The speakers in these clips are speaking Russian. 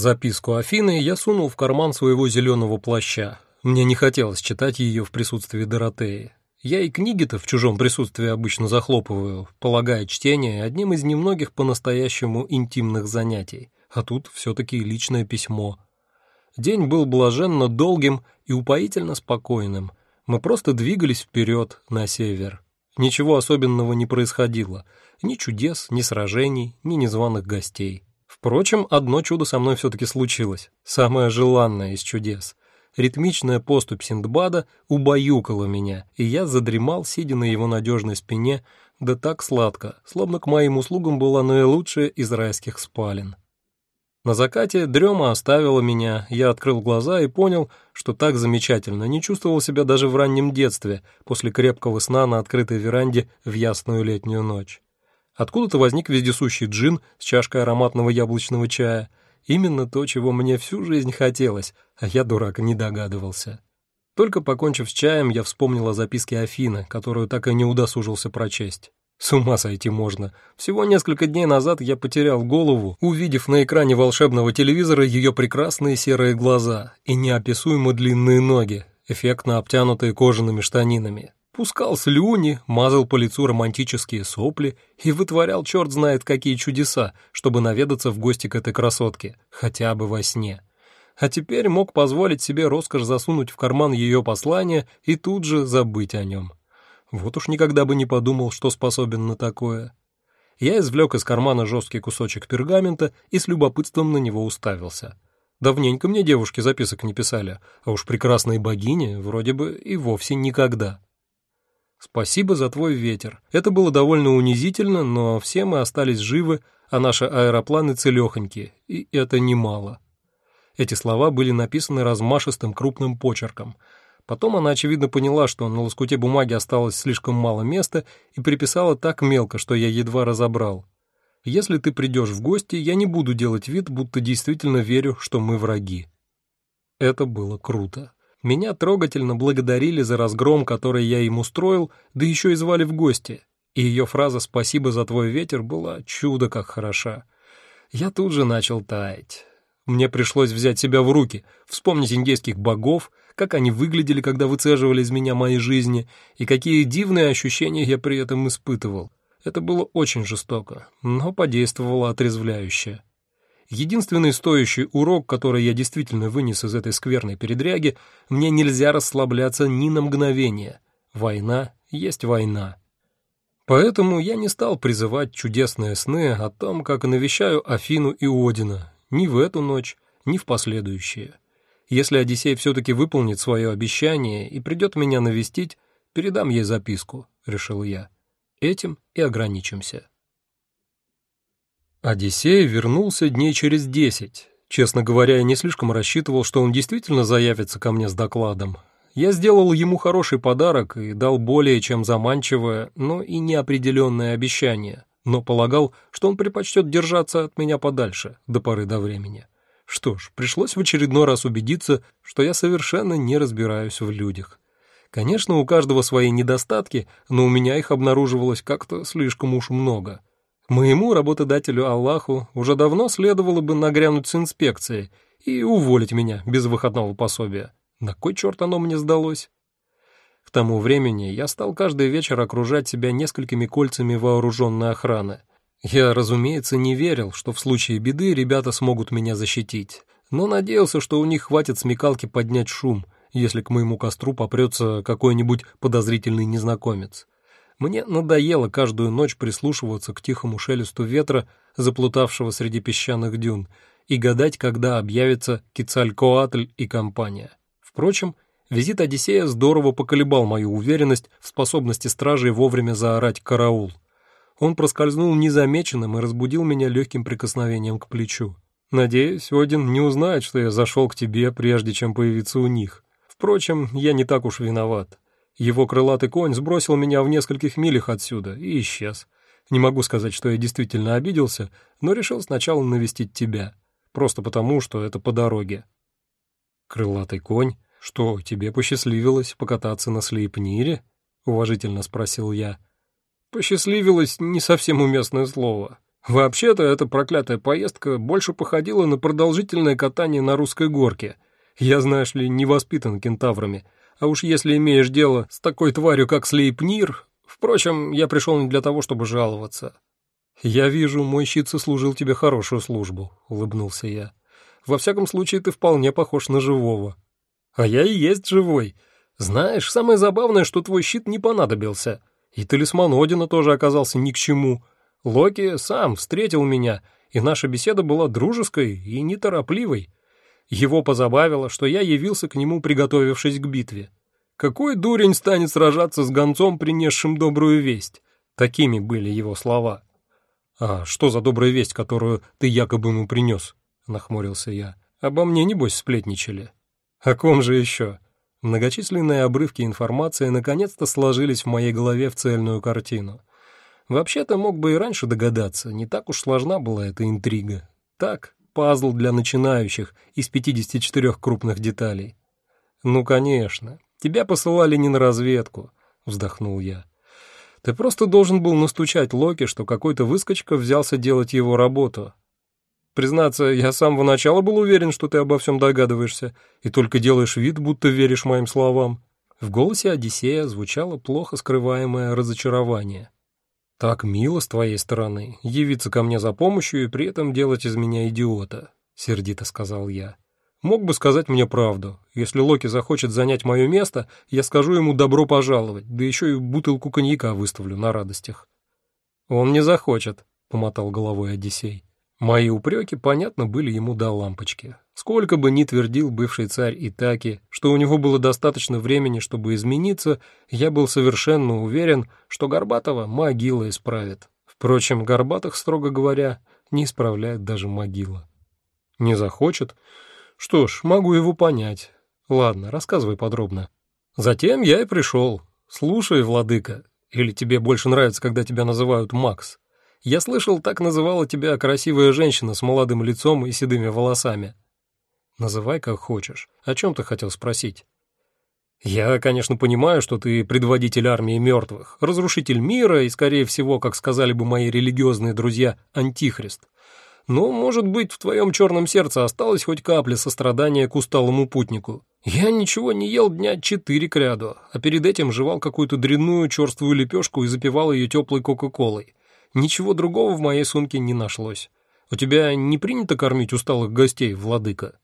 Записку Афины я сунул в карман своего зеленого плаща. Мне не хотелось читать ее в присутствии Доротеи. Я и книги-то в чужом присутствии обычно захлопываю, полагая чтение одним из немногих по-настоящему интимных занятий, а тут все-таки личное письмо. День был блаженно долгим и упоительно спокойным. Мы просто двигались вперед, на север. Ничего особенного не происходило. Ни чудес, ни сражений, ни незваных гостей. Впрочем, одно чудо со мной все-таки случилось. Самое желанное из чудес. Ритмичная поступь Синдбада убаюкала меня, и я задремал, сидя на его надежной спине, да так сладко, словно к моим услугам была наилучшая из райских спален. На закате дрема оставила меня, я открыл глаза и понял, что так замечательно не чувствовал себя даже в раннем детстве, после крепкого сна на открытой веранде в ясную летнюю ночь. Откуда-то возник вездесущий джин с чашкой ароматного яблочного чая. Именно то, чего мне всю жизнь хотелось, а я, дурак, не догадывался. Только покончив с чаем, я вспомнил о записке Афины, которую так и не удосужился прочесть. С ума сойти можно. Всего несколько дней назад я потерял голову, увидев на экране волшебного телевизора ее прекрасные серые глаза и неописуемо длинные ноги, эффектно обтянутые кожаными штанинами. Пускал слюни, мазал по лицу романтические сопли и вытворял черт знает какие чудеса, чтобы наведаться в гости к этой красотке, хотя бы во сне. А теперь мог позволить себе роскошь засунуть в карман ее послание и тут же забыть о нем. Вот уж никогда бы не подумал, что способен на такое. Я извлек из кармана жесткий кусочек пергамента и с любопытством на него уставился. Давненько мне девушки записок не писали, а уж прекрасные богини вроде бы и вовсе никогда. Спасибо за твой ветер. Это было довольно унизительно, но все мы остались живы, а наши аэропланы целехоньки, и это немало. Эти слова были написаны размашистым крупным почерком — Потом она, очевидно, поняла, что на лоскуте бумаги осталось слишком мало места и приписала так мелко, что я едва разобрал. «Если ты придешь в гости, я не буду делать вид, будто действительно верю, что мы враги». Это было круто. Меня трогательно благодарили за разгром, который я им устроил, да еще и звали в гости. И ее фраза «спасибо за твой ветер» была чудо как хороша. Я тут же начал таять. Мне пришлось взять себя в руки, вспомнить индейских богов, как они выглядели, когда выцеживали из меня мои жизни, и какие дивные ощущения я при этом испытывал. Это было очень жестоко, но подействовало отрезвляюще. Единственный стоящий урок, который я действительно вынес из этой скверной передряги, мне нельзя расслабляться ни на мгновение. Война есть война. Поэтому я не стал призывать чудесные сны о том, как навещаю Афину и Одина, ни в эту ночь, ни в последующие. Если Одиссей все-таки выполнит свое обещание и придет меня навестить, передам ей записку, — решил я. Этим и ограничимся. Одиссей вернулся дней через десять. Честно говоря, я не слишком рассчитывал, что он действительно заявится ко мне с докладом. Я сделал ему хороший подарок и дал более чем заманчивое, но и неопределенное обещание, но полагал, что он предпочтет держаться от меня подальше до поры до времени. Что ж, пришлось в очередной раз убедиться, что я совершенно не разбираюсь в людях. Конечно, у каждого свои недостатки, но у меня их обнаруживалось как-то слишком уж много. Моему работодателю Аллаху уже давно следовало бы нагрянуть с инспекцией и уволить меня без выходного пособия. На кой черт оно мне сдалось? К тому времени я стал каждый вечер окружать себя несколькими кольцами вооруженной охраны — я, разумеется, не верил, что в случае беды ребята смогут меня защитить, но надеялся, что у них хватит смекалки поднять шум, если к моему костру попрется какой-нибудь подозрительный незнакомец. Мне надоело каждую ночь прислушиваться к тихому шелесту ветра, заплутавшего среди песчаных дюн, и гадать, когда объявится Кицалькоатль и компания. Впрочем, визит Одиссея здорово поколебал мою уверенность в способности стражей вовремя заорать «караул». Он проскользнул незамеченным и разбудил меня легким прикосновением к плечу. Надеюсь, Один не узнает, что я зашел к тебе, прежде чем появиться у них. Впрочем, я не так уж виноват. Его крылатый конь сбросил меня в нескольких милях отсюда и исчез. Не могу сказать, что я действительно обиделся, но решил сначала навестить тебя. Просто потому, что это по дороге. Крылатый конь? Что, тебе посчастливилось покататься на Слейпнире? Уважительно спросил я. Посчастливилось не совсем уместное слово. Вообще-то эта проклятая поездка больше походила на продолжительное катание на русской горке. Я, знаешь ли, не воспитан кентаврами, а уж если имеешь дело с такой тварью, как Слейпнир... Впрочем, я пришел не для того, чтобы жаловаться. «Я вижу, мой щит сослужил тебе хорошую службу», — улыбнулся я. «Во всяком случае, ты вполне похож на живого». «А я и есть живой. Знаешь, самое забавное, что твой щит не понадобился. И талисман Одина тоже оказался ни к чему. Локи сам встретил меня, и наша беседа была дружеской и неторопливой. Его позабавило, что я явился к нему, приготовившись к битве. Какой дурень станет сражаться с гонцом, принесшим добрую весть? Такими были его слова. «А что за добрая весть, которую ты якобы ему принес?» — нахмурился я. «Обо мне, небось, сплетничали». «О ком же еще?» Многочисленные обрывки информации наконец-то сложились в моей голове в цельную картину. Вообще-то мог бы и раньше догадаться, не так уж сложна была эта интрига. Так, пазл для начинающих из 54 крупных деталей. «Ну, конечно, тебя посылали не на разведку», — вздохнул я. Ты просто должен был настучать Локи, что какой-то выскочка взялся делать его работу. Признаться, я с самого начала был уверен, что ты обо всем догадываешься, и только делаешь вид, будто веришь моим словам». В голосе Одиссея звучало плохо скрываемое разочарование. «Так мило с твоей стороны, явиться ко мне за помощью и при этом делать из меня идиота», — сердито сказал я. Мог бы сказать мне правду. Если Локи захочет занять мое место, я скажу ему добро пожаловать, да еще и бутылку коньяка выставлю на радостях. Он не захочет, помотал головой Одиссей. Мои упреки, понятно, были ему до лампочки. Сколько бы ни твердил бывший царь Итаки, что у него было достаточно времени, чтобы измениться, я был совершенно уверен, что Горбатова могила исправит. Впрочем, Горбатых, строго говоря, не исправляет даже могила. Не захочет, что ж, могу его понять. Ладно, рассказывай подробно. Затем я и пришел. Слушай, владыка, или тебе больше нравится, когда тебя называют Макс? Я слышал, так называла тебя красивая женщина с молодым лицом и седыми волосами. Называй как хочешь. О чем ты хотел спросить? Я, конечно, понимаю, что ты предводитель армии мертвых, разрушитель мира и, скорее всего, как сказали бы мои религиозные друзья, антихрист. Но, может быть, в твоем черном сердце осталась хоть капля сострадания к усталому путнику. Я ничего не ел дня четыре к ряду, а перед этим жевал какую-то дрянную черствую лепешку и запивал ее теплой кока-колой. Ничего другого в моей сумке не нашлось. У тебя не принято кормить усталых гостей, владыка?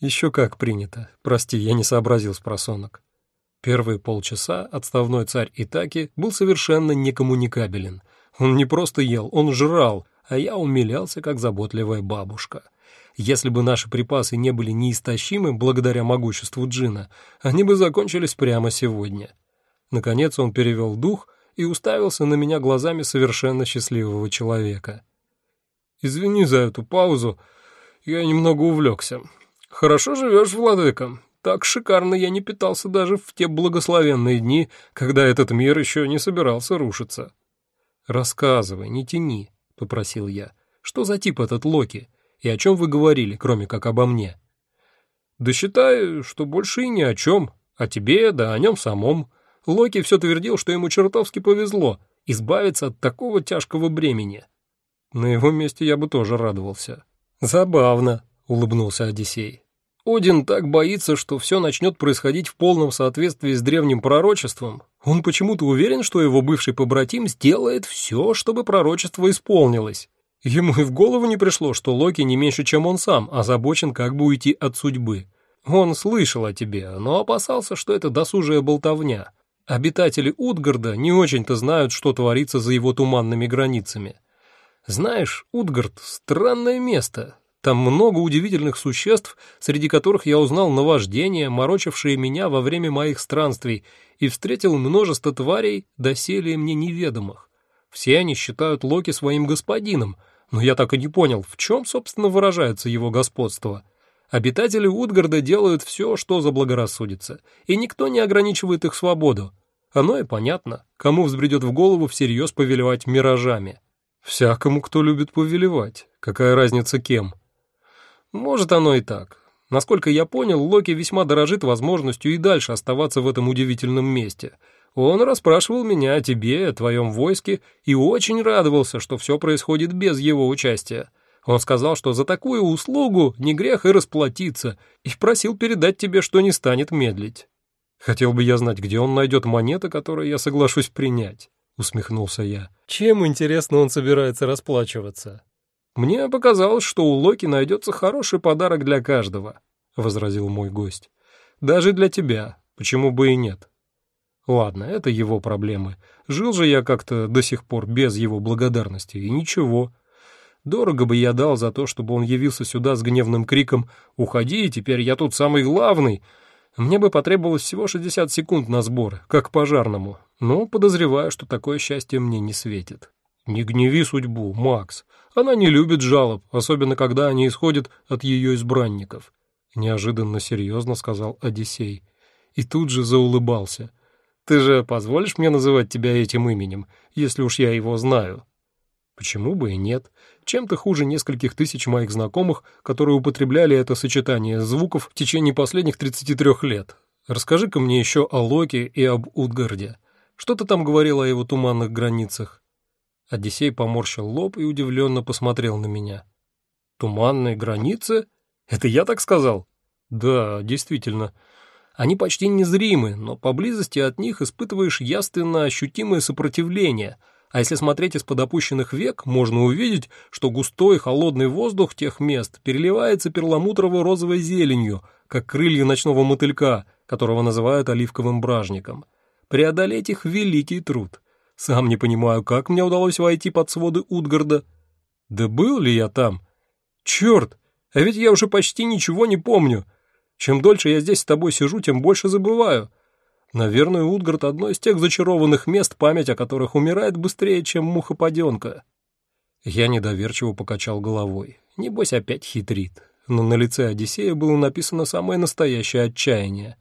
Еще как принято. Прости, я не сообразил с просонок. Первые полчаса отставной царь Итаки был совершенно некоммуникабелен. Он не просто ел, он жрал, а я умилялся, как заботливая бабушка. Если бы наши припасы не были неистощимы благодаря могуществу джина, они бы закончились прямо сегодня. Наконец он перевел дух и уставился на меня глазами совершенно счастливого человека. «Извини за эту паузу, я немного увлекся. Хорошо живешь, владыка. Так шикарно я не питался даже в те благословенные дни, когда этот мир еще не собирался рушиться. Рассказывай, не тяни» попросил я. «Что за тип этот Локи? И о чем вы говорили, кроме как обо мне?» «Да считаю, что больше и ни о чем. О тебе, да о нем самом. Локи все твердил, что ему чертовски повезло избавиться от такого тяжкого бремени. На его месте я бы тоже радовался». «Забавно», — улыбнулся Одиссей. Один так боится, что все начнет происходить в полном соответствии с древним пророчеством. Он почему-то уверен, что его бывший побратим сделает все, чтобы пророчество исполнилось. Ему и в голову не пришло, что Локи не меньше, чем он сам, озабочен как бы уйти от судьбы. Он слышал о тебе, но опасался, что это досужая болтовня. Обитатели Утгарда не очень-то знают, что творится за его туманными границами. Знаешь, Утгард — странное место, там много удивительных существ, среди которых я узнал наваждения, морочившие меня во время моих странствий, и встретил множество тварей, доселе мне неведомых. Все они считают Локи своим господином, но я так и не понял, в чем, собственно, выражается его господство. Обитатели Утгарда делают все, что заблагорассудится, и никто не ограничивает их свободу. Оно и понятно, кому взбредет в голову всерьез повелевать миражами. Всякому, кто любит повелевать. Какая разница кем? Может, оно и так. Насколько я понял, Локи весьма дорожит возможностью и дальше оставаться в этом удивительном месте. Он расспрашивал меня о тебе, о твоем войске, и очень радовался, что все происходит без его участия. Он сказал, что за такую услугу не грех и расплатиться, и просил передать тебе, что не станет медлить. Хотел бы я знать, где он найдет монеты, которые я соглашусь принять, усмехнулся я. Чем, интересно, он собирается расплачиваться? Мне показалось, что у Локи найдется хороший подарок для каждого, возразил мой гость. Даже для тебя, почему бы и нет? Ладно, это его проблемы. Жил же я как-то до сих пор без его благодарности, и ничего. Дорого бы я дал за то, чтобы он явился сюда с гневным криком «Уходи, теперь я тут самый главный!» Мне бы потребовалось всего 60 секунд на сбор, как пожарному, но подозреваю, что такое счастье мне не светит. Не гневи судьбу, Макс. Она не любит жалоб, особенно когда они исходят от ее избранников. Неожиданно серьезно сказал Одиссей. И тут же заулыбался. Ты же позволишь мне называть тебя этим именем, если уж я его знаю? Почему бы и нет? Чем-то хуже нескольких тысяч моих знакомых, которые употребляли это сочетание звуков в течение последних 33 лет. Расскажи-ка мне еще о Локе и об Утгарде. Что ты там говорил о его туманных границах?» Одиссей поморщил лоб и удивленно посмотрел на меня. «Туманные границы? Это я так сказал?» «Да, действительно. Они почти незримы, но поблизости от них испытываешь ясно ощутимое сопротивление — а если смотреть из-под опущенных век, можно увидеть, что густой холодный воздух тех мест переливается перламутрово-розовой зеленью, как крылья ночного мотылька, которого называют оливковым бражником. Преодолеть их — великий труд. Сам не понимаю, как мне удалось войти под своды Утгарда. Да был ли я там? Черт, а ведь я уже почти ничего не помню. Чем дольше я здесь с тобой сижу, тем больше забываю. Наверное, Утгард — одно из тех зачарованных мест, память о которых умирает быстрее, чем муха-паденка. Я недоверчиво покачал головой. Небось, опять хитрит. Но на лице Одиссея было написано самое настоящее отчаяние.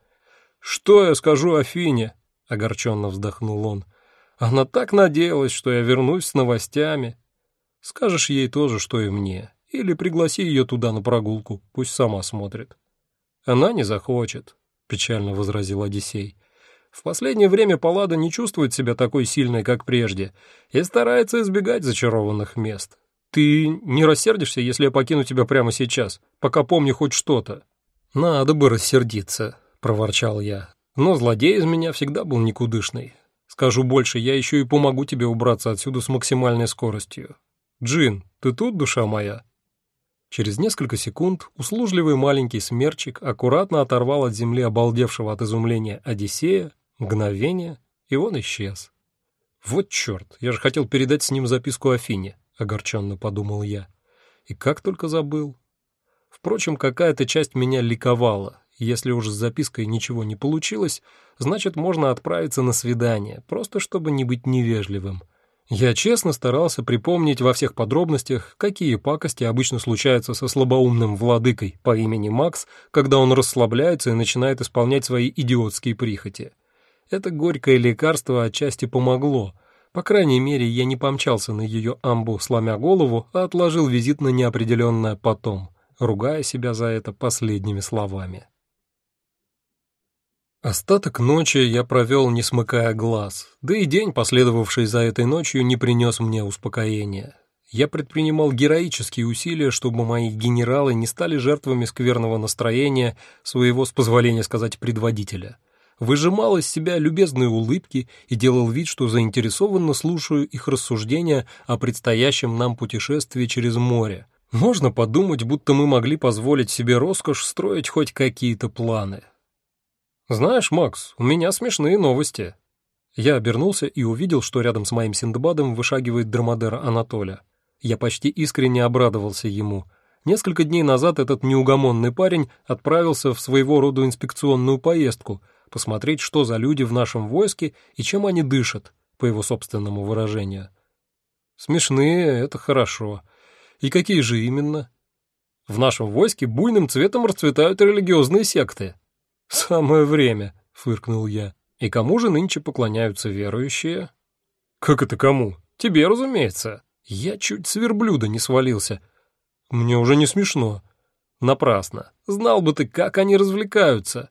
«Что я скажу Афине?» — огорченно вздохнул он. «Она так надеялась, что я вернусь с новостями. Скажешь ей тоже, что и мне. Или пригласи ее туда на прогулку, пусть сама смотрит». «Она не захочет», — печально возразил Одиссей. В последнее время Паллада не чувствует себя такой сильной, как прежде, и старается избегать зачарованных мест. Ты не рассердишься, если я покину тебя прямо сейчас, пока помню хоть что-то?» «Надо бы рассердиться», — проворчал я. «Но злодей из меня всегда был никудышный. Скажу больше, я еще и помогу тебе убраться отсюда с максимальной скоростью. Джин, ты тут, душа моя?» Через несколько секунд услужливый маленький смерчик аккуратно оторвал от земли обалдевшего от изумления Одиссея Мгновение, и он исчез. «Вот черт, я же хотел передать с ним записку Афине», — огорченно подумал я. И как только забыл. Впрочем, какая-то часть меня ликовала. Если уж с запиской ничего не получилось, значит, можно отправиться на свидание, просто чтобы не быть невежливым. Я честно старался припомнить во всех подробностях, какие пакости обычно случаются со слабоумным владыкой по имени Макс, когда он расслабляется и начинает исполнять свои идиотские прихоти. Это горькое лекарство отчасти помогло. По крайней мере, я не помчался на ее амбу, сломя голову, а отложил визит на неопределенное потом, ругая себя за это последними словами. Остаток ночи я провел, не смыкая глаз, да и день, последовавший за этой ночью, не принес мне успокоения. Я предпринимал героические усилия, чтобы мои генералы не стали жертвами скверного настроения своего, с позволения сказать, предводителя — выжимал из себя любезные улыбки и делал вид, что заинтересованно слушаю их рассуждения о предстоящем нам путешествии через море. Можно подумать, будто мы могли позволить себе роскошь строить хоть какие-то планы. «Знаешь, Макс, у меня смешные новости». Я обернулся и увидел, что рядом с моим Синдбадом вышагивает драмадер Анатоля. Я почти искренне обрадовался ему. Несколько дней назад этот неугомонный парень отправился в своего рода инспекционную поездку — посмотреть, что за люди в нашем войске и чем они дышат, по его собственному выражению. Смешные — это хорошо. И какие же именно? В нашем войске буйным цветом расцветают религиозные секты. Самое время, — фыркнул я. И кому же нынче поклоняются верующие? Как это кому? Тебе, разумеется. Я чуть с верблюда не свалился. Мне уже не смешно. Напрасно. Знал бы ты, как они развлекаются.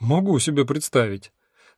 «Могу себе представить.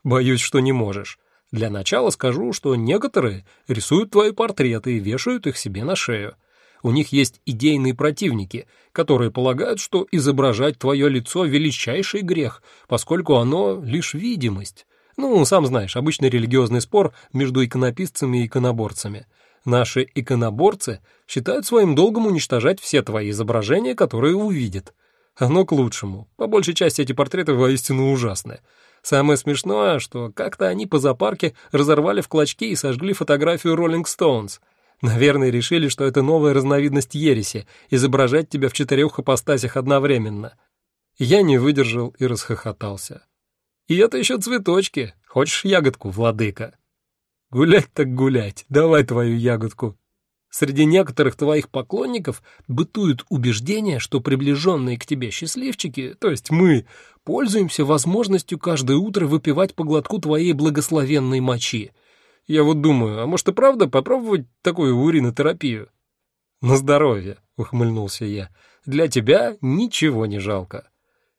Боюсь, что не можешь. Для начала скажу, что некоторые рисуют твои портреты и вешают их себе на шею. У них есть идейные противники, которые полагают, что изображать твое лицо — величайший грех, поскольку оно — лишь видимость. Ну, сам знаешь, обычный религиозный спор между иконописцами и иконоборцами. Наши иконоборцы считают своим долгом уничтожать все твои изображения, которые увидят. Оно к лучшему. По большей части эти портреты воистину ужасны. Самое смешное, что как-то они по зоопарке разорвали в клочки и сожгли фотографию Роллинг Стоунс. Наверное, решили, что это новая разновидность ереси — изображать тебя в четырех апостасях одновременно. Я не выдержал и расхохотался. И это еще цветочки. Хочешь ягодку, владыка? Гулять так гулять, давай твою ягодку. Среди некоторых твоих поклонников бытует убеждение, что приближенные к тебе счастливчики, то есть мы, пользуемся возможностью каждое утро выпивать по глотку твоей благословенной мочи. Я вот думаю, а может и правда попробовать такую уринотерапию? На здоровье, ухмыльнулся я. Для тебя ничего не жалко.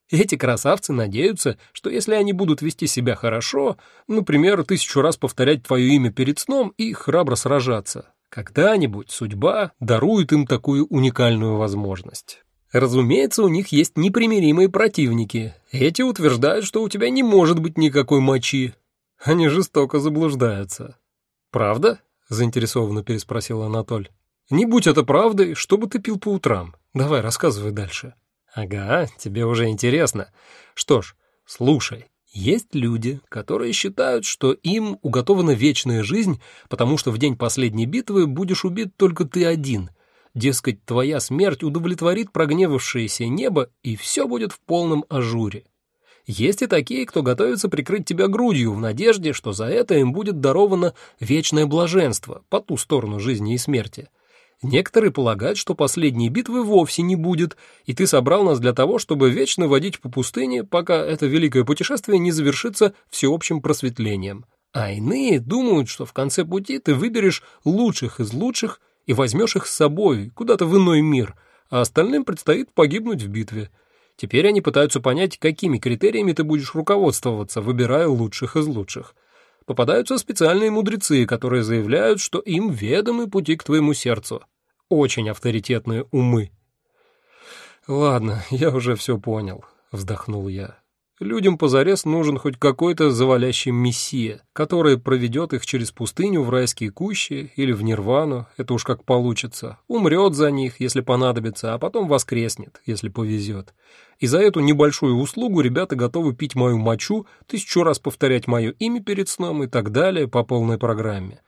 Эти красавцы надеются, что если они будут вести себя хорошо, например, тысячу раз повторять твое имя перед сном и храбро сражаться, когда-нибудь судьба дарует им такую уникальную возможность. Разумеется, у них есть непримиримые противники. Эти утверждают, что у тебя не может быть никакой мочи. Они жестоко заблуждаются. «Правда?» — заинтересованно переспросил Анатоль. «Не будь это правдой, что бы ты пил по утрам? Давай, рассказывай дальше». «Ага, тебе уже интересно. Что ж, слушай. Есть люди, которые считают, что им уготована вечная жизнь, потому что в день последней битвы будешь убит только ты один. Дескать, твоя смерть удовлетворит прогневавшееся небо, и все будет в полном ажуре. Есть и такие, кто готовится прикрыть тебя грудью в надежде, что за это им будет даровано вечное блаженство по ту сторону жизни и смерти. Некоторые полагают, что последней битвы вовсе не будет, и ты собрал нас для того, чтобы вечно водить по пустыне, пока это великое путешествие не завершится всеобщим просветлением. А иные думают, что в конце пути ты выберешь лучших из лучших и возьмешь их с собой куда-то в иной мир, а остальным предстоит погибнуть в битве. Теперь они пытаются понять, какими критериями ты будешь руководствоваться, выбирая лучших из лучших. Попадаются специальные мудрецы, которые заявляют, что им ведомы пути к твоему сердцу очень авторитетные умы. «Ладно, я уже все понял», — вздохнул я. «Людям позарез нужен хоть какой-то завалящий мессия, который проведет их через пустыню в райские кущи или в нирвану, это уж как получится, умрет за них, если понадобится, а потом воскреснет, если повезет. И за эту небольшую услугу ребята готовы пить мою мочу, тысячу раз повторять мое имя перед сном и так далее по полной программе».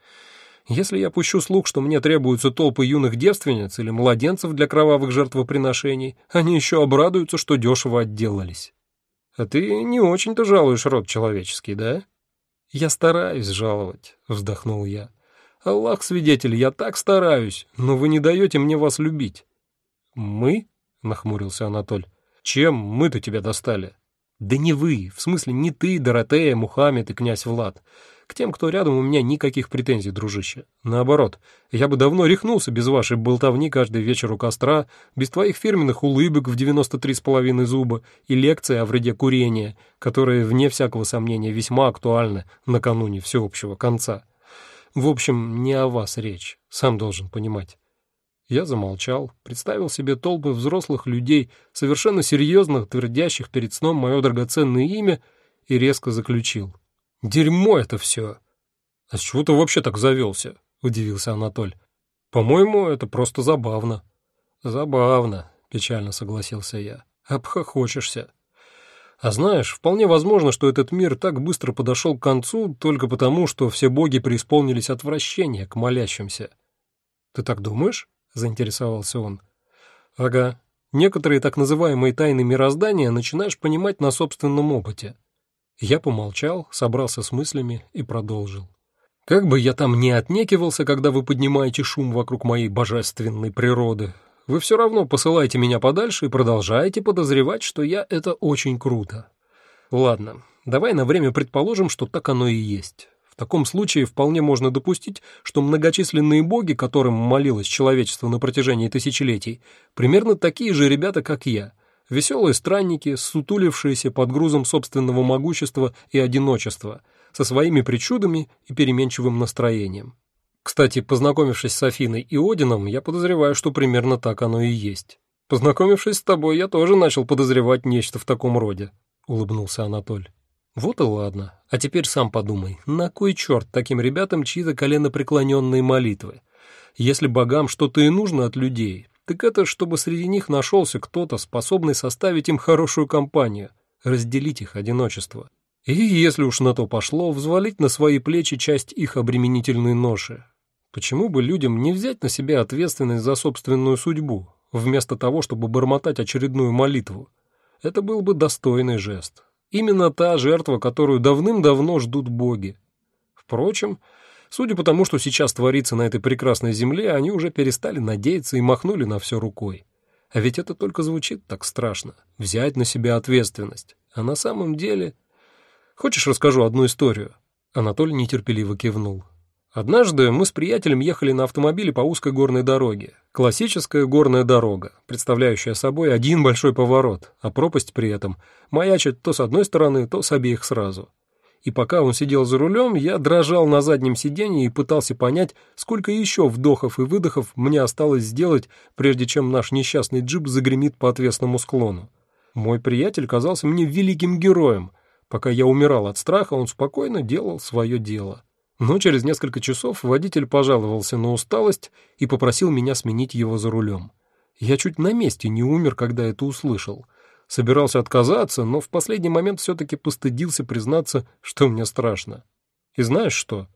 Если я пущу слух, что мне требуются толпы юных девственниц или младенцев для кровавых жертвоприношений, они еще обрадуются, что дешево отделались. А ты не очень-то жалуешь род человеческий, да? Я стараюсь жаловать, вздохнул я. Аллах свидетель, я так стараюсь, но вы не даете мне вас любить. Мы? нахмурился Анатоль. Чем мы-то тебя достали? Да не вы, в смысле не ты, Доротея, Мухаммед и князь Влад. К тем, кто рядом, у меня никаких претензий, дружище. Наоборот, я бы давно рехнулся без вашей болтовни каждый вечер у костра, без твоих фирменных улыбок в 93,5 зуба и лекции о вреде курения, которые, вне всякого сомнения, весьма актуальны накануне всеобщего конца. В общем, не о вас речь, сам должен понимать. Я замолчал, представил себе толпы взрослых людей, совершенно серьезных, твердящих перед сном мое драгоценное имя, и резко заключил — Дерьмо это все. А с чего ты вообще так завелся? Удивился Анатоль. По-моему, это просто забавно. Забавно, печально согласился я. Обхохочешься. А знаешь, вполне возможно, что этот мир так быстро подошел к концу только потому, что все боги преисполнились отвращения к молящимся. Ты так думаешь? заинтересовался он. Ага. Некоторые так называемые тайны мироздания начинаешь понимать на собственном опыте. Я помолчал, собрался с мыслями и продолжил. «Как бы я там ни отнекивался, когда вы поднимаете шум вокруг моей божественной природы, вы все равно посылаете меня подальше и продолжаете подозревать, что я — это очень круто. Ладно, давай на время предположим, что так оно и есть. В таком случае вполне можно допустить, что многочисленные боги, которым молилось человечество на протяжении тысячелетий, примерно такие же ребята, как я — Веселые странники, сутулившиеся под грузом собственного могущества и одиночества, со своими причудами и переменчивым настроением. Кстати, познакомившись с Афиной и Одином, я подозреваю, что примерно так оно и есть. Познакомившись с тобой, я тоже начал подозревать нечто в таком роде, улыбнулся Анатоль. Вот и ладно. А теперь сам подумай, на кой черт таким ребятам чьи-то коленопреклоненные молитвы? Если богам что-то и нужно от людей, так это чтобы среди них нашелся кто-то, способный составить им хорошую компанию, разделить их одиночество. И, если уж на то пошло, взвалить на свои плечи часть их обременительной ноши, Почему бы людям не взять на себя ответственность за собственную судьбу, вместо того, чтобы бормотать очередную молитву? Это был бы достойный жест. Именно та жертва, которую давным-давно ждут боги. Впрочем, судя по тому, что сейчас творится на этой прекрасной земле, они уже перестали надеяться и махнули на все рукой. А ведь это только звучит так страшно — взять на себя ответственность. А на самом деле... Хочешь, расскажу одну историю?» Анатолий нетерпеливо кивнул. Однажды мы с приятелем ехали на автомобиле по узкой горной дороге. Классическая горная дорога, представляющая собой один большой поворот, а пропасть при этом маячит то с одной стороны, то с обеих сразу. И пока он сидел за рулем, я дрожал на заднем сиденье и пытался понять, сколько еще вдохов и выдохов мне осталось сделать, прежде чем наш несчастный джип загремит по отвесному склону. Мой приятель казался мне великим героем. Пока я умирал от страха, он спокойно делал свое дело. Но через несколько часов водитель пожаловался на усталость и попросил меня сменить его за рулем. Я чуть на месте не умер, когда это услышал. Собирался отказаться, но в последний момент все-таки постыдился признаться, что мне страшно. И знаешь что?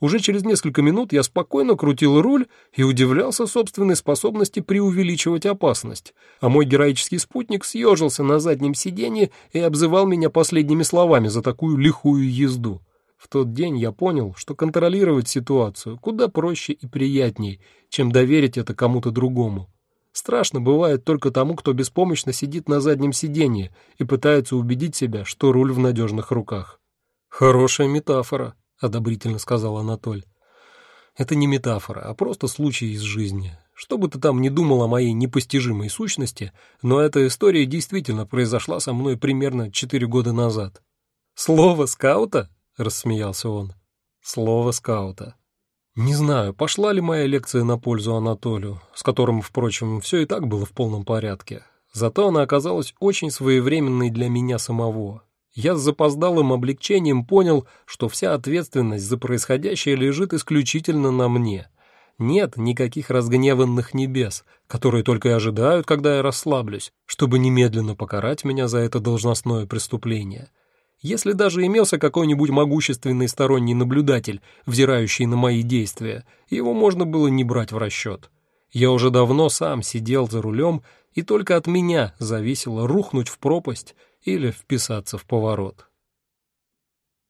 Уже через несколько минут я спокойно крутил руль и удивлялся собственной способности преувеличивать опасность, а мой героический спутник съежился на заднем сиденье и обзывал меня последними словами за такую лихую езду. В тот день я понял, что контролировать ситуацию куда проще и приятней, чем доверить это кому-то другому. Страшно бывает только тому, кто беспомощно сидит на заднем сиденье и пытается убедить себя, что руль в надежных руках. «Хорошая метафора», — одобрительно сказал Анатоль. «Это не метафора, а просто случай из жизни. Что бы ты там ни думал о моей непостижимой сущности, но эта история действительно произошла со мной примерно четыре года назад». «Слово скаута?» — рассмеялся он. «Слово скаута». Не знаю, пошла ли моя лекция на пользу Анатолию, с которым, впрочем, все и так было в полном порядке. Зато она оказалась очень своевременной для меня самого. Я с запоздалым облегчением понял, что вся ответственность за происходящее лежит исключительно на мне. Нет никаких разгневанных небес, которые только и ожидают, когда я расслаблюсь, чтобы немедленно покарать меня за это должностное преступление. Если даже имелся какой-нибудь могущественный сторонний наблюдатель, взирающий на мои действия, его можно было не брать в расчет. Я уже давно сам сидел за рулем, и только от меня зависело рухнуть в пропасть или вписаться в поворот.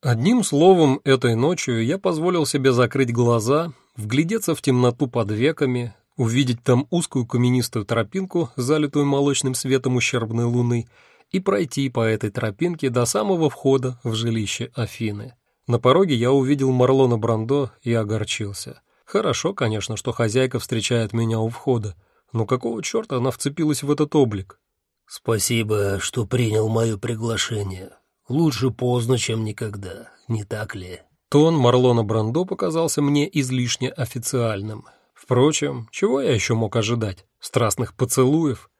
Одним словом, этой ночью я позволил себе закрыть глаза, вглядеться в темноту под веками, увидеть там узкую каменистую тропинку, залитую молочным светом ущербной луны, и пройти по этой тропинке до самого входа в жилище Афины. На пороге я увидел Марлона Брандо и огорчился. Хорошо, конечно, что хозяйка встречает меня у входа, но какого черта она вцепилась в этот облик? «Спасибо, что принял мое приглашение. Лучше поздно, чем никогда, не так ли?» Тон Марлона Брандо показался мне излишне официальным. Впрочем, чего я еще мог ожидать? Страстных поцелуев?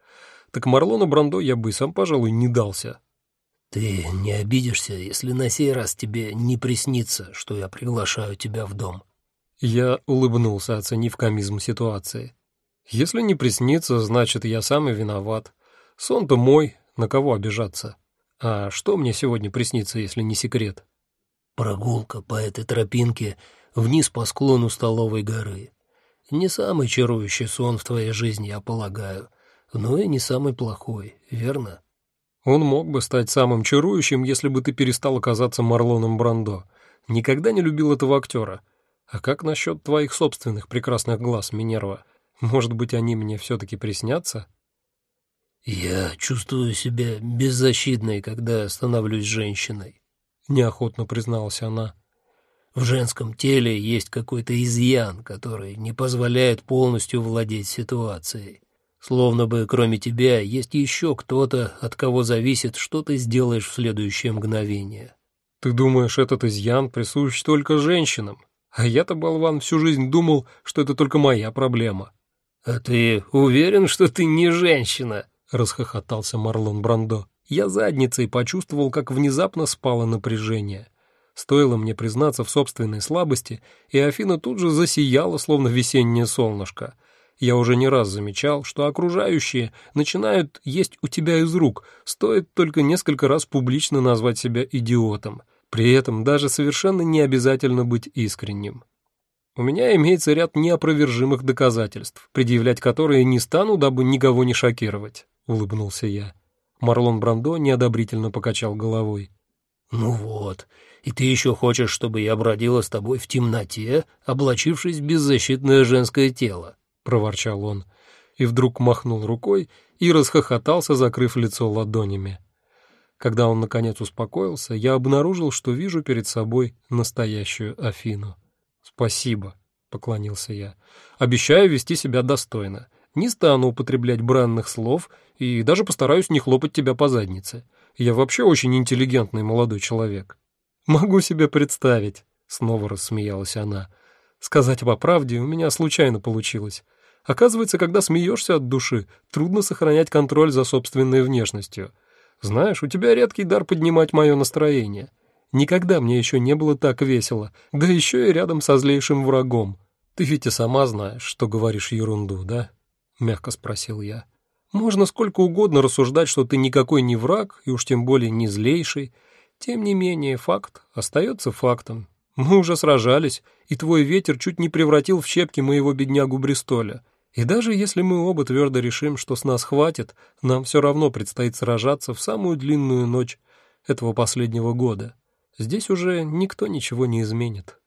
Так Марлону Брандо я бы и сам, пожалуй, не дался. «Ты не обидишься, если на сей раз тебе не приснится, что я приглашаю тебя в дом?» Я улыбнулся, оценив комизм ситуации. «Если не приснится, значит, я сам и виноват. Сон-то мой, на кого обижаться? А что мне сегодня приснится, если не секрет?» «Прогулка по этой тропинке вниз по склону столовой горы. Не самый чарующий сон в твоей жизни, я полагаю но и не самый плохой, верно? Он мог бы стать самым чарующим, если бы ты перестал оказаться Марлоном Брандо. Никогда не любил этого актера. А как насчет твоих собственных прекрасных глаз, Минерва? Может быть, они мне все-таки приснятся? Я чувствую себя беззащитной, когда становлюсь женщиной, неохотно призналась она. В женском теле есть какой-то изъян, который не позволяет полностью владеть ситуацией. Словно бы кроме тебя есть еще кто-то, от кого зависит, что ты сделаешь в следующее мгновение. Ты думаешь, этот изъян присущ только женщинам? А я-то, болван, всю жизнь думал, что это только моя проблема. «А ты уверен, что ты не женщина?» — расхохотался Марлон Брандо. Я задницей почувствовал, как внезапно спало напряжение. Стоило мне признаться в собственной слабости, и Афина тут же засияла, словно весеннее солнышко. Я уже не раз замечал, что окружающие начинают есть у тебя из рук, стоит только несколько раз публично назвать себя идиотом. При этом даже совершенно не обязательно быть искренним. У меня имеется ряд неопровержимых доказательств, предъявлять которые не стану, дабы никого не шокировать», — улыбнулся я. Марлон Брандо неодобрительно покачал головой. «Ну вот, и ты еще хочешь, чтобы я бродила с тобой в темноте, облачившись в беззащитное женское тело?» — проворчал он. И вдруг махнул рукой и расхохотался, закрыв лицо ладонями. Когда он, наконец, успокоился, я обнаружил, что вижу перед собой настоящую Афину. «Спасибо», — поклонился я. «Обещаю вести себя достойно. Не стану употреблять бранных слов и даже постараюсь не хлопать тебя по заднице. Я вообще очень интеллигентный молодой человек». «Могу себе представить», — снова рассмеялась она. «Сказать по правде у меня случайно получилось. Оказывается, когда смеешься от души, трудно сохранять контроль за собственной внешностью. Знаешь, у тебя редкий дар поднимать мое настроение. Никогда мне еще не было так весело, да еще и рядом со злейшим врагом. Ты ведь и сама знаешь, что говоришь ерунду, да?» — мягко спросил я. «Можно сколько угодно рассуждать, что ты никакой не враг, и уж тем более не злейший. Тем не менее, факт остается фактом. Мы уже сражались, и твой ветер чуть не превратил в щепки моего беднягу Бристоля. И даже если мы оба твердо решим, что с нас хватит, нам все равно предстоит сражаться в самую длинную ночь этого последнего года. Здесь уже никто ничего не изменит».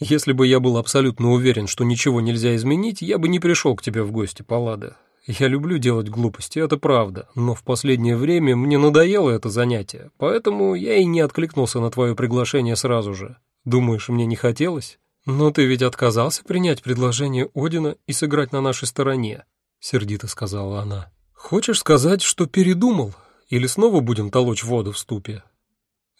Если бы я был абсолютно уверен, что ничего нельзя изменить, я бы не пришел к тебе в гости, Паллада. Я люблю делать глупости, это правда, но в последнее время мне надоело это занятие, поэтому я и не откликнулся на твое приглашение сразу же. Думаешь, мне не хотелось? Но ты ведь отказался принять предложение Одина и сыграть на нашей стороне, сердито сказала она. Хочешь сказать, что передумал? Или снова будем толочь воду в ступе?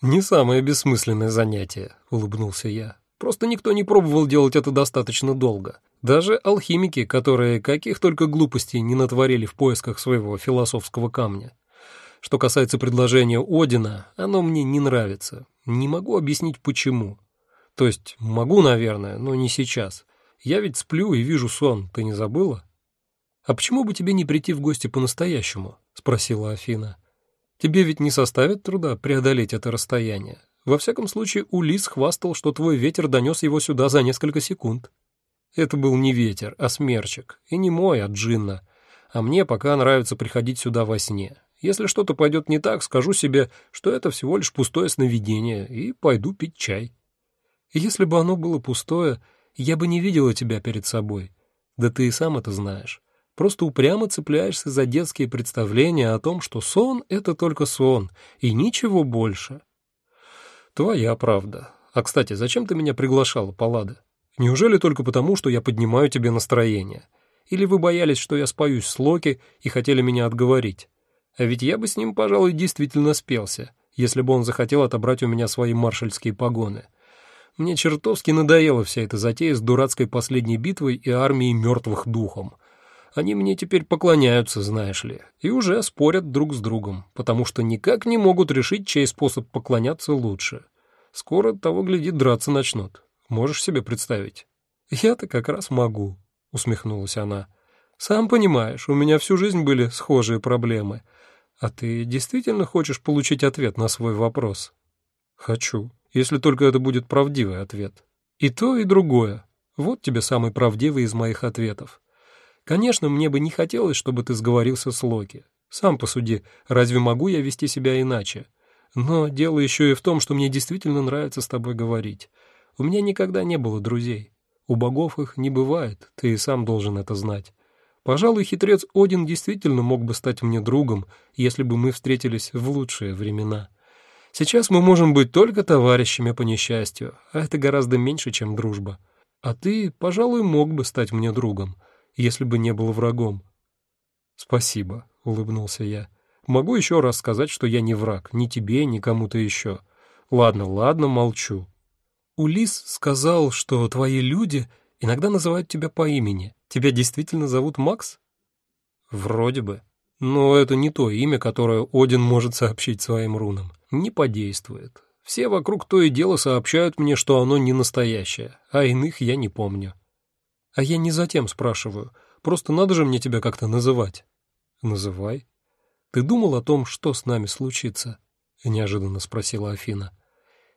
Не самое бессмысленное занятие, улыбнулся я. Просто никто не пробовал делать это достаточно долго. Даже алхимики, которые каких только глупостей не натворили в поисках своего философского камня. Что касается предложения Одина, оно мне не нравится. Не могу объяснить почему. То есть могу, наверное, но не сейчас. Я ведь сплю и вижу сон, ты не забыла? А почему бы тебе не прийти в гости по-настоящему? спросила Афина. Тебе ведь не составит труда преодолеть это расстояние. Во всяком случае, Улис хвастал, что твой ветер донес его сюда за несколько секунд. Это был не ветер, а смерчик, и не мой, а Джинна. А мне пока нравится приходить сюда во сне. Если что-то пойдет не так, скажу себе, что это всего лишь пустое сновидение, и пойду пить чай. Если бы оно было пустое, я бы не видела тебя перед собой. Да ты и сам это знаешь. Просто упрямо цепляешься за детские представления о том, что сон — это только сон, и ничего больше. «Твоя правда. А, кстати, зачем ты меня приглашала, Паллада? Неужели только потому, что я поднимаю тебе настроение? Или вы боялись, что я споюсь с Локи и хотели меня отговорить? А ведь я бы с ним, пожалуй, действительно спелся, если бы он захотел отобрать у меня свои маршальские погоны. Мне чертовски надоела вся эта затея с дурацкой последней битвой и армией мертвых духом». Они мне теперь поклоняются, знаешь ли, и уже спорят друг с другом, потому что никак не могут решить, чей способ поклоняться лучше. Скоро того, гляди, драться начнут. Можешь себе представить? Я-то как раз могу, усмехнулась она. Сам понимаешь, у меня всю жизнь были схожие проблемы. А ты действительно хочешь получить ответ на свой вопрос? Хочу, если только это будет правдивый ответ. И то, и другое. Вот тебе самый правдивый из моих ответов. Конечно, мне бы не хотелось, чтобы ты сговорился с Локи. Сам посуди, разве могу я вести себя иначе? Но дело еще и в том, что мне действительно нравится с тобой говорить. У меня никогда не было друзей. У богов их не бывает, ты и сам должен это знать. Пожалуй, хитрец Один действительно мог бы стать мне другом, если бы мы встретились в лучшие времена. Сейчас мы можем быть только товарищами по несчастью, а это гораздо меньше, чем дружба. А ты, пожалуй, мог бы стать мне другом если бы не был врагом. «Спасибо», — улыбнулся я. «Могу еще раз сказать, что я не враг, ни тебе, ни кому-то еще. Ладно, ладно, молчу. Улис сказал, что твои люди иногда называют тебя по имени. Тебя действительно зовут Макс? Вроде бы. Но это не то имя, которое Один может сообщить своим рунам. Не подействует. Все вокруг то и дело сообщают мне, что оно не настоящее, а иных я не помню. А я не затем спрашиваю. Просто надо же мне тебя как-то называть. Называй. Ты думал о том, что с нами случится? Неожиданно спросила Афина.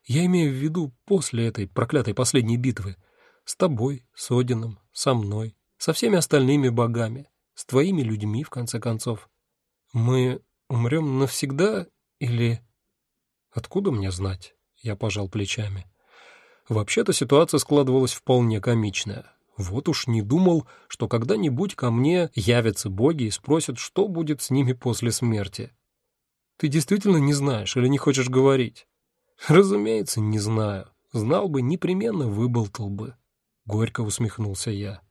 Я имею в виду после этой проклятой последней битвы. С тобой, с Одином, со мной, со всеми остальными богами, с твоими людьми, в конце концов. Мы умрем навсегда или... Откуда мне знать? Я пожал плечами. Вообще-то ситуация складывалась вполне комичная. Вот уж не думал, что когда-нибудь ко мне явятся боги и спросят, что будет с ними после смерти. Ты действительно не знаешь или не хочешь говорить? Разумеется, не знаю. Знал бы, непременно выболтал бы. Горько усмехнулся я.